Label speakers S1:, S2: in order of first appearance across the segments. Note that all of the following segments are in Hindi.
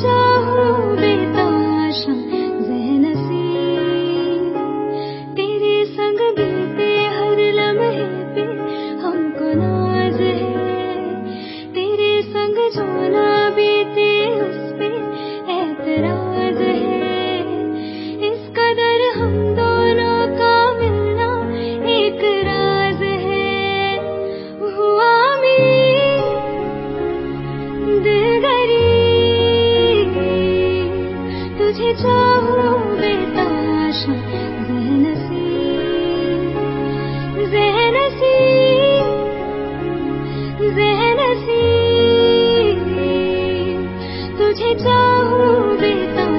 S1: जा तुझे चाहूँ बेतम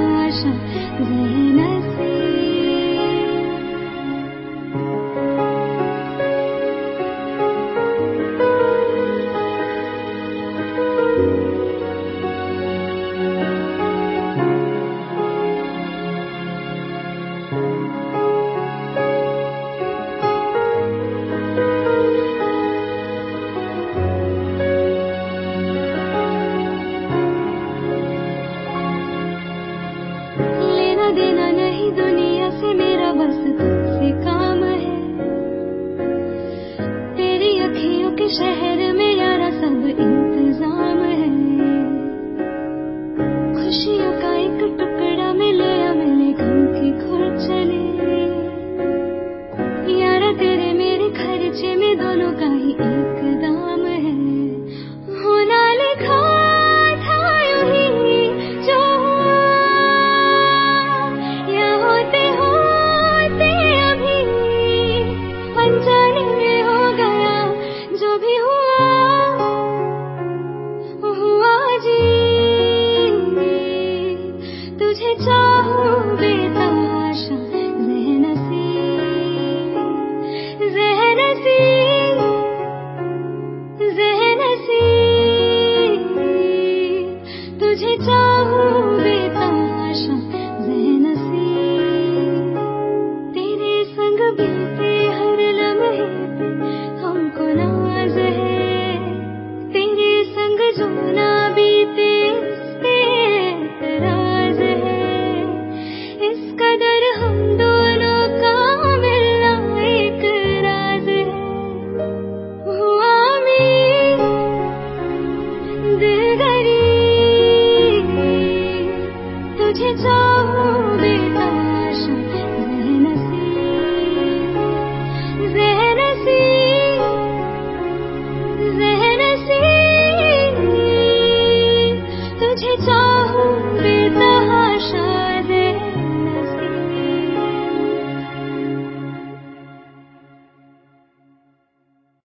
S1: तुझे चाहूँ बेतहाशा से तेरे संग बीते हर लम्हे हमको नाज है। तेरे संग जो ना बीते इससे है। इस कदर हम दोनों का मिलना एक राज है। हुआ मेरा दिल गरीब 天真。